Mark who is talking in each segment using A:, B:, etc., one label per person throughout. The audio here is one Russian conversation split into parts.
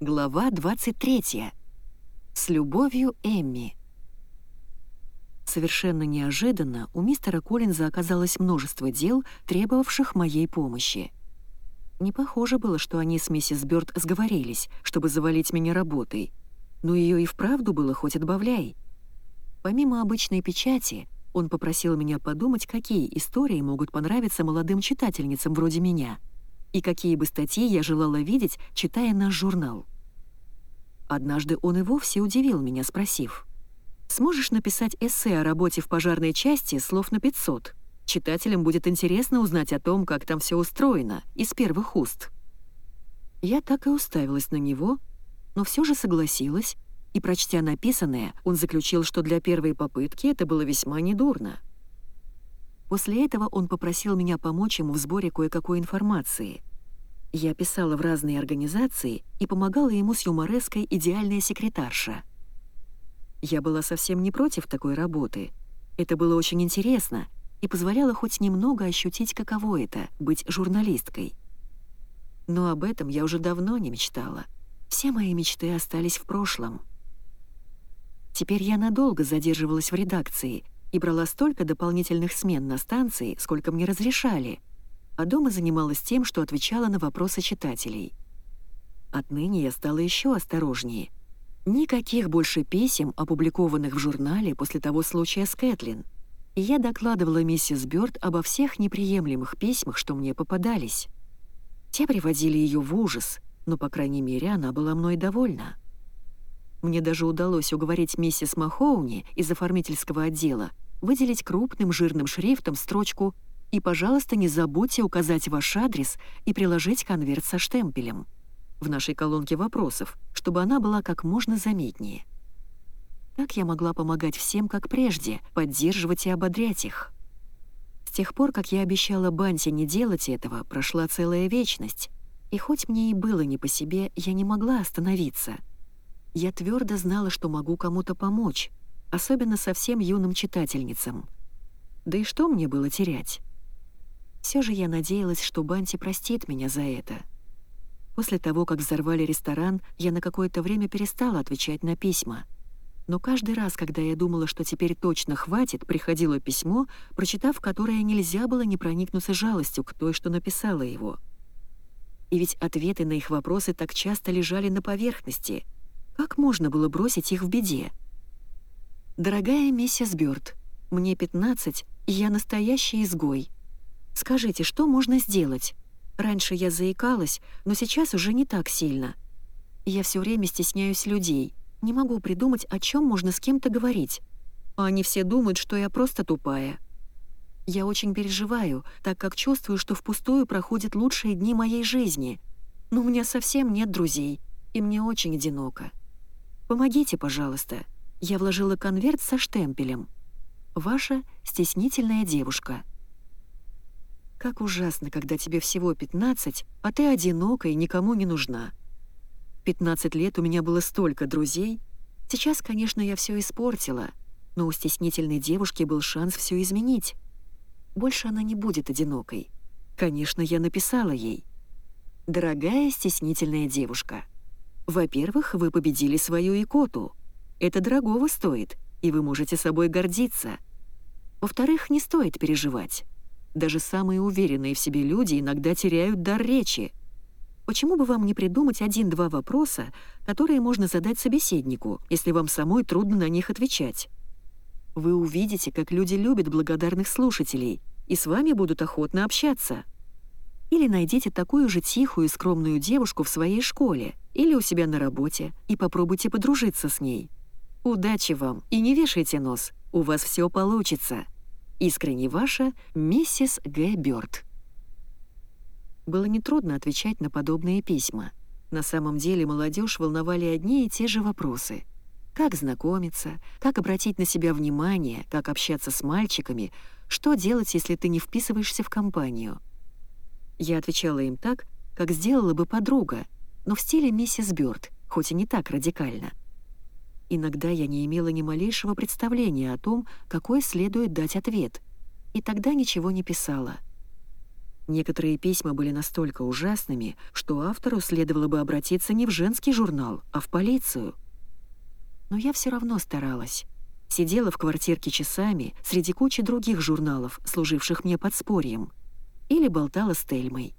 A: Глава 23. С любовью Эмми. Совершенно неожиданно у мистера Коллинза оказалось множество дел, требовавших моей помощи. Не похоже было, что они с миссис Бёрд сговорились, чтобы завалить меня работой, но ее и вправду было хоть отбавляй. Помимо обычной печати, он попросил меня подумать, какие истории могут понравиться молодым читательницам вроде меня — и какие бы статьи я желала видеть, читая наш журнал. Однажды он и вовсе удивил меня, спросив, «Сможешь написать эссе о работе в пожарной части слов на 500? Читателям будет интересно узнать о том, как там все устроено, из первых уст». Я так и уставилась на него, но все же согласилась, и, прочтя написанное, он заключил, что для первой попытки это было весьма недурно. После этого он попросил меня помочь ему в сборе кое-какой информации. Я писала в разные организации и помогала ему с юмореской «Идеальная секретарша». Я была совсем не против такой работы. Это было очень интересно и позволяло хоть немного ощутить, каково это — быть журналисткой. Но об этом я уже давно не мечтала. Все мои мечты остались в прошлом. Теперь я надолго задерживалась в редакции — и брала столько дополнительных смен на станции, сколько мне разрешали, а дома занималась тем, что отвечала на вопросы читателей. Отныне я стала еще осторожнее. Никаких больше писем, опубликованных в журнале после того случая с Кэтлин. И я докладывала миссис Бёрд обо всех неприемлемых письмах, что мне попадались. Те приводили ее в ужас, но, по крайней мере, она была мной довольна. Мне даже удалось уговорить миссис Махоуни из оформительского отдела выделить крупным жирным шрифтом строчку «И, пожалуйста, не забудьте указать ваш адрес и приложить конверт со штемпелем» в нашей колонке вопросов, чтобы она была как можно заметнее. Так я могла помогать всем, как прежде, поддерживать и ободрять их. С тех пор, как я обещала Банти не делать этого, прошла целая вечность, и хоть мне и было не по себе, я не могла остановиться — я твердо знала, что могу кому-то помочь, особенно совсем юным читательницам. Да и что мне было терять? Все же я надеялась, что Банти простит меня за это. После того, как взорвали ресторан, я на какое-то время перестала отвечать на письма. Но каждый раз, когда я думала, что теперь точно хватит, приходило письмо, прочитав которое нельзя было не проникнуться жалостью к той, что написала его. И ведь ответы на их вопросы так часто лежали на поверхности — как можно было бросить их в беде? «Дорогая миссис Бёрд, мне 15, и я настоящий изгой. Скажите, что можно сделать? Раньше я заикалась, но сейчас уже не так сильно. Я все время стесняюсь людей, не могу придумать, о чем можно с кем-то говорить. А они все думают, что я просто тупая. Я очень переживаю, так как чувствую, что впустую проходят лучшие дни моей жизни. Но у меня совсем нет друзей, и мне очень одиноко. Помогите, пожалуйста. Я вложила конверт со штемпелем. Ваша стеснительная девушка. Как ужасно, когда тебе всего 15, а ты одинока и никому не нужна. 15 лет у меня было столько друзей. Сейчас, конечно, я все испортила, но у стеснительной девушки был шанс все изменить. Больше она не будет одинокой. Конечно, я написала ей. «Дорогая стеснительная девушка». Во-первых, вы победили свою икоту. Это дорогого стоит, и вы можете собой гордиться. Во-вторых, не стоит переживать. Даже самые уверенные в себе люди иногда теряют дар речи. Почему бы вам не придумать один-два вопроса, которые можно задать собеседнику, если вам самой трудно на них отвечать? Вы увидите, как люди любят благодарных слушателей, и с вами будут охотно общаться. Или найдите такую же тихую и скромную девушку в своей школе или у себя на работе и попробуйте подружиться с ней. Удачи вам и не вешайте нос, у вас все получится. Искренне ваша миссис Г. Бёрд. Было нетрудно отвечать на подобные письма. На самом деле молодежь волновали одни и те же вопросы. Как знакомиться, как обратить на себя внимание, как общаться с мальчиками, что делать, если ты не вписываешься в компанию — я отвечала им так, как сделала бы подруга, но в стиле миссис Бёрд, хоть и не так радикально. Иногда я не имела ни малейшего представления о том, какой следует дать ответ, и тогда ничего не писала. Некоторые письма были настолько ужасными, что автору следовало бы обратиться не в женский журнал, а в полицию. Но я все равно старалась. Сидела в квартирке часами среди кучи других журналов, служивших мне подспорьем. Или болтала с Тельмой.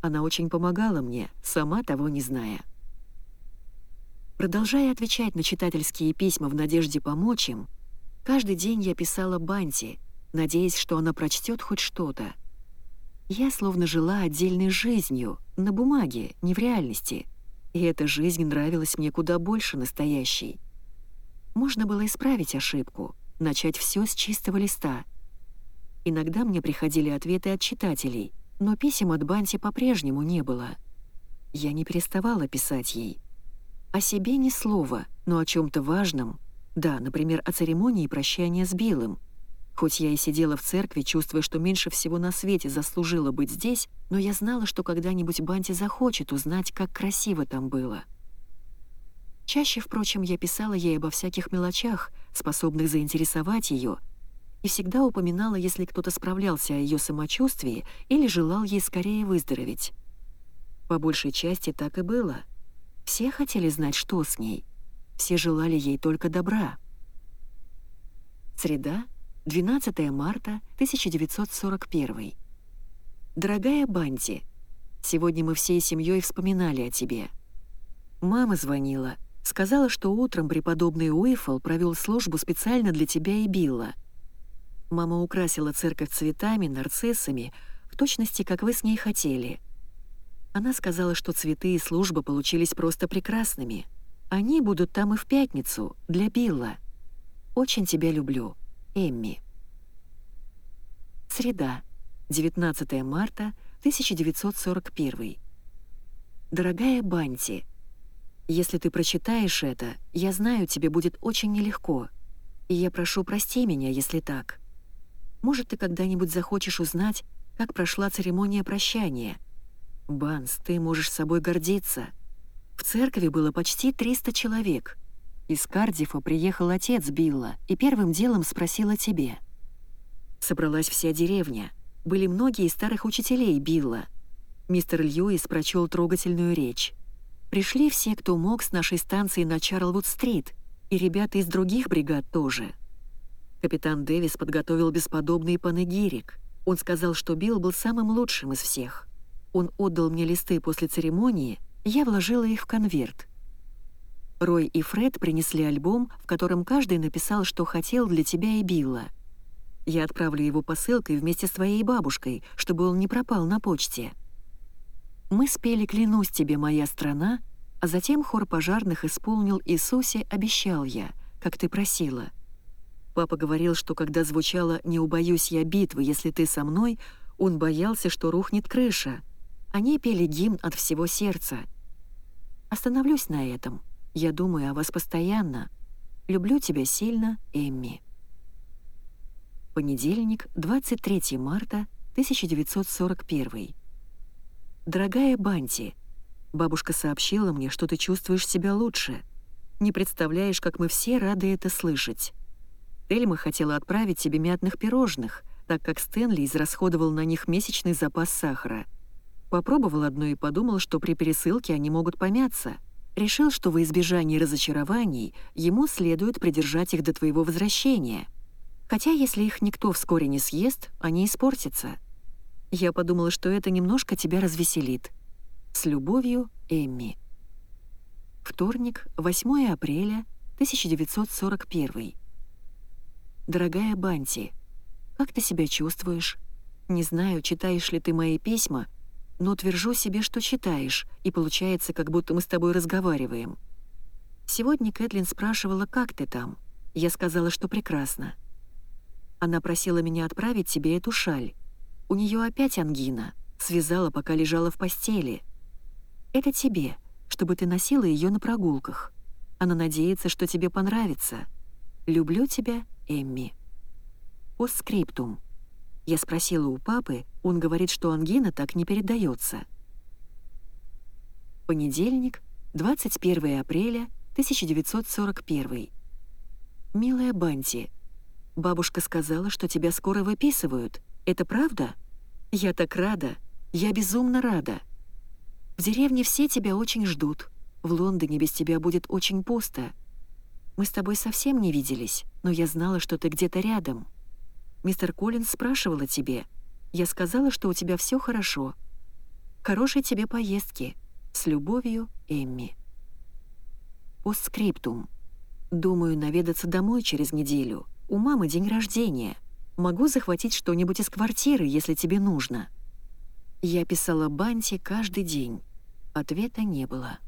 A: Она очень помогала мне, сама того не зная. Продолжая отвечать на читательские письма в надежде помочь им, каждый день я писала Банти, надеясь, что она прочтет хоть что-то — я словно жила отдельной жизнью, на бумаге, не в реальности. И эта жизнь нравилась мне куда больше настоящей. Можно было исправить ошибку, начать все с чистого листа. Иногда мне приходили ответы от читателей, но писем от Банти по-прежнему не было. Я не переставала писать ей. О себе ни слова, но о чем то важном. Да, например, о церемонии прощания с Биллом — Хоть я и сидела в церкви, чувствуя, что меньше всего на свете заслужила быть здесь, но я знала, что когда-нибудь Банти захочет узнать, как красиво там было. Чаще, впрочем, я писала ей обо всяких мелочах, способных заинтересовать ее, и всегда упоминала, если кто-то справлялся о ее самочувствии или желал ей скорее выздороветь. По большей части так и было. Все хотели знать, что с ней. Все желали ей только добра. Среда, 12 марта 1941. Дорогая Банти, сегодня мы всей семьей вспоминали о тебе. Мама звонила, сказала, что утром преподобный Уэйфл провел службу специально для тебя и Билла. Мама украсила церковь цветами, нарциссами, в точности, как вы с ней хотели. Она сказала, что цветы и служба получились просто прекрасными. Они будут там и в пятницу, для Билла. Очень тебя люблю. Эмми. Среда, 19 марта 1941. Дорогая Банти, если ты прочитаешь это, я знаю, тебе будет очень нелегко, и я прошу прости меня, если так. Может, ты когда-нибудь захочешь узнать, как прошла церемония прощания. Банс, ты можешь собой гордиться. В церкви было почти 300 человек — из Кардифа приехал отец Билла и первым делом спросил о тебе. Собралась вся деревня. Были многие старых учителей Билла. Мистер Льюис прочел трогательную речь. Пришли все, кто мог с нашей станции на Чарлвуд-стрит, и ребята из других бригад тоже. Капитан Дэвис подготовил бесподобный панегирик. Он сказал, что Билл был самым лучшим из всех. Он отдал мне листы после церемонии, я вложила их в конверт — Рой и Фред принесли альбом, в котором каждый написал, что хотел для тебя и Билла. Я отправлю его посылкой вместе с твоей бабушкой, чтобы он не пропал на почте. Мы спели «Клянусь тебе, моя страна», а затем хор пожарных исполнил «Иисусе, обещал я», как ты просила. Папа говорил, что когда звучало «Не убоюсь я битвы, если ты со мной», он боялся, что рухнет крыша. Они пели гимн от всего сердца. Остановлюсь на этом. Я думаю о вас постоянно. Люблю тебя сильно, Эмми. Понедельник, 23 марта 1941. Дорогая Банти, бабушка сообщила мне, что ты чувствуешь себя лучше. Не представляешь, как мы все рады это слышать. Эльма хотела отправить тебе мятных пирожных, так как Стэнли израсходовал на них месячный запас сахара. Попробовал одно и подумал, что при пересылке они могут помяться — решил, что во избежание разочарований ему следует придержать их до твоего возвращения. Хотя если их никто вскоре не съест, они испортятся. Я подумала, что это немножко тебя развеселит. С любовью, Эмми. Вторник, 8 апреля 1941. Дорогая Банти, как ты себя чувствуешь? Не знаю, читаешь ли ты мои письма, но твержу себе, что читаешь, и получается, как будто мы с тобой разговариваем. Сегодня Кэтлин спрашивала, как ты там. Я сказала, что прекрасно. Она просила меня отправить тебе эту шаль. У нее опять ангина. Связала, пока лежала в постели. Это тебе, чтобы ты носила ее на прогулках. Она надеется, что тебе понравится. Люблю тебя, Эмми. Постскриптум. Я спросила у папы, он говорит, что ангина так не передается. Понедельник, 21 апреля 1941. «Милая Банти, бабушка сказала, что тебя скоро выписывают. Это правда? Я так рада. Я безумно рада. В деревне все тебя очень ждут. В Лондоне без тебя будет очень пусто. Мы с тобой совсем не виделись, но я знала, что ты где-то рядом. Мистер Коллинз спрашивал о тебе. Я сказала, что у тебя все хорошо. Хорошей тебе поездки. С любовью, Эмми. Постскриптум. Думаю наведаться домой через неделю. У мамы день рождения. Могу захватить что-нибудь из квартиры, если тебе нужно. Я писала Банти каждый день. Ответа не было.